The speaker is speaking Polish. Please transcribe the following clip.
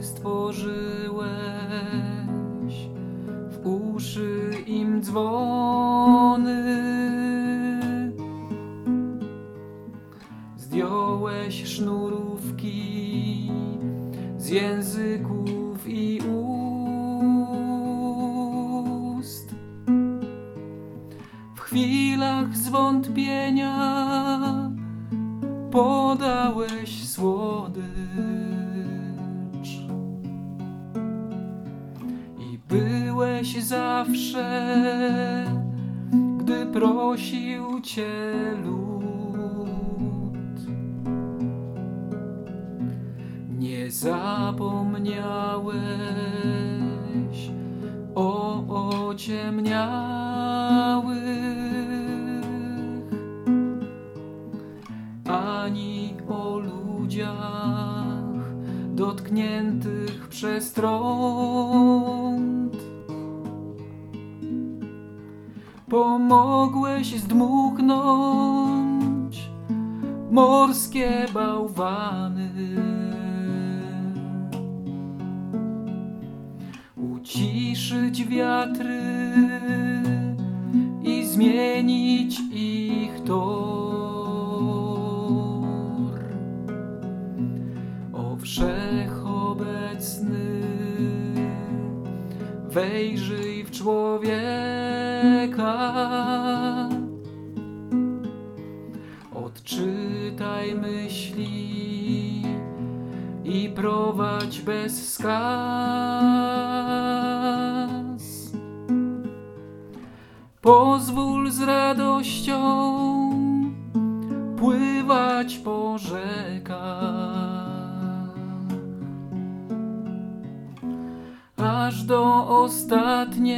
stworzyłeś, w uszy im dzwony. Zdjąłeś sznurówki z języków i ust. W chwilach zwątpienia podałeś słodycz byłeś zawsze, gdy prosił cię lud. Nie zapomniałeś o ociemniałych ani o ludziach dotkniętych przez trąd. Pomogłeś zdmuchnąć morskie bałwany. Uciszyć wiatry i zmienić ich tor. O wszechobecny, wejrzyj w człowieka. Odczytaj myśli i prowadź bez skaz. Pozwól z radością pływać po rzekach, aż do ostatniej